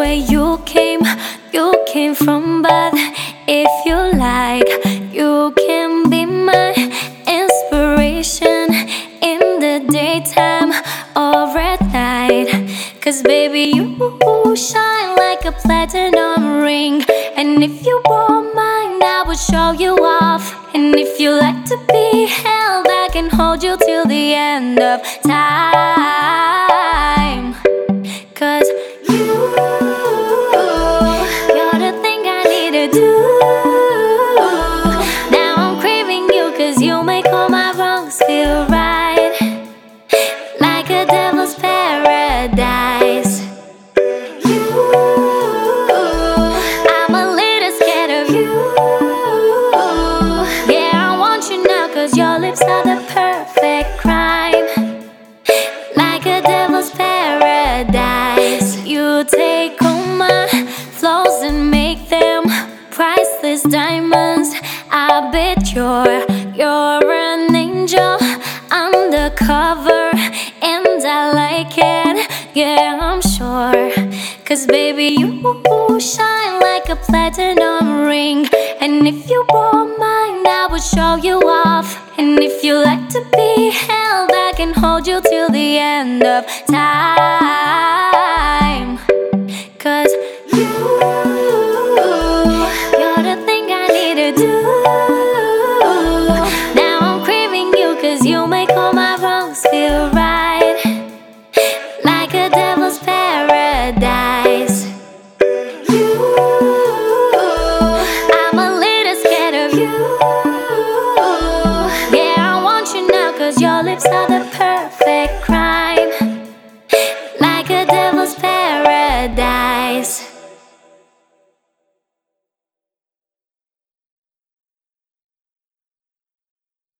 where you came, you came from, but if you like, you can be my inspiration in the daytime or at night. Cause baby, you shine like a platinum ring, and if you want mine, I will show you off. And if you like to be held, I can hold you till the end of time. Feel right. Like a devil's paradise. You, I'm a little scared of you. Yeah, I want you now, cause your lips are the perfect crime. Like a devil's paradise. You take all my flaws and make them priceless diamonds. I bet you're you're angel undercover, and I like it. Yeah, I'm sure. Cause baby, you shine like a platinum ring. And if you want mine, I will show you off. And if you like to be held, I can hold you till the end of time. Cause you, you're A devil's paradise. You, I'm a little scared of you. Yeah, I want you now, cause your lips are.